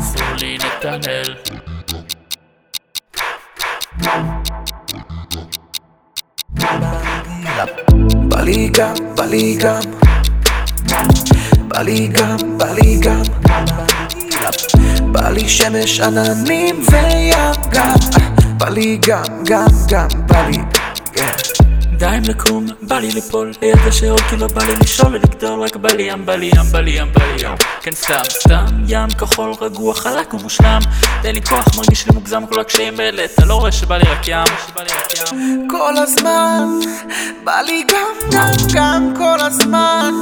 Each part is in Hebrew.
סולי נתנאל. בא לי גם, בא לי גם בא לי גם, בא לי גם בא לי שמש עננים וים גם בא לי גם, גם, גם, בא לי אם לקום, בא לי ליפול ליד השאול כי לא בא לי לשאול ולגדול רק בא לי ים, בא לי ים, בא לי ים, בא לי ים כן סתם, סתם ים כחול רגוע חלק ומושלם. תן לי כוח מרגיש לי מוגזם כל הקשיים האלה. אתה לא רואה שבא לי רק ים. כל הזמן בא לי גם, גם, גם כל הזמן.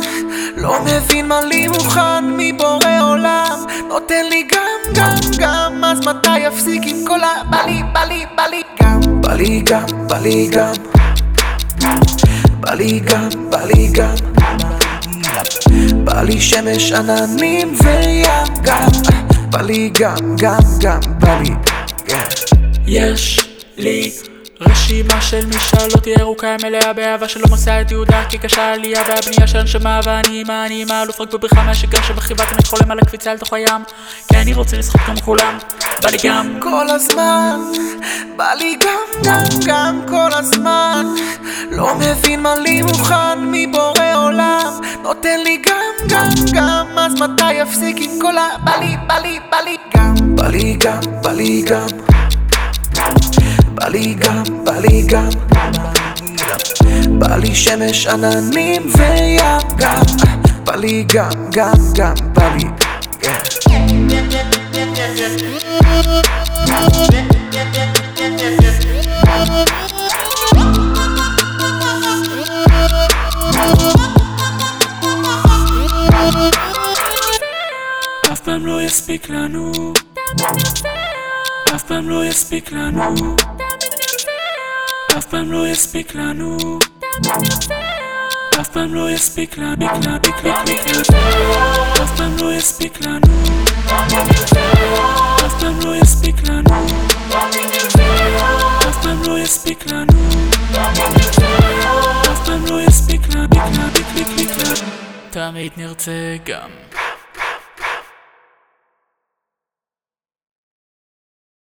לא מבין מה לי מוכן מבורא עולם. נותן לי גם, גם, גם אז מתי יפסיק עם כל ה... בא לי, בא לי, בא לי גם. בא לי גם, בא לי גם בא לי גם, בא לי גם בא לי שמש עננים וים גם בא לי גם, גם, גם, בא לי yeah. יש לי רשימה של משאלות היא ארוכה מלאה באהבה שלא מוצאה את יהודה כי קשה העלייה והבנייה של הנשמה ואני מה אני מה אלוף רק בבריחה מהשגרה שבחיבה תמיד חולם על הקפיצה אל תוך הים. כי אני רוצה לשחק כמו כולם. בא לי גם. כל הזמן בא לי גם גם גם כל הזמן. לא מבין מה לי מוכן מבורא עולם. נותן לי גם גם גם אז מתי יפסיק עם כל ה... בא לי בא לי בא לי גם. בא לי גם בא לי גם לי גם, בא לי גם בא לי שמש עננים וים גם בא לי גם, גם, גם, בא לי אף פעם לא יספיק לנו. אף פעם לא יספיק לנו אף פעם לא יספיק לנו אף פעם לא יספיק לנו אף פעם לא יספיק לנו אף פעם לא יספיק לנו אף פעם לא יספיק לנו אף פעם לא יספיק לנו תמיד נרצה גם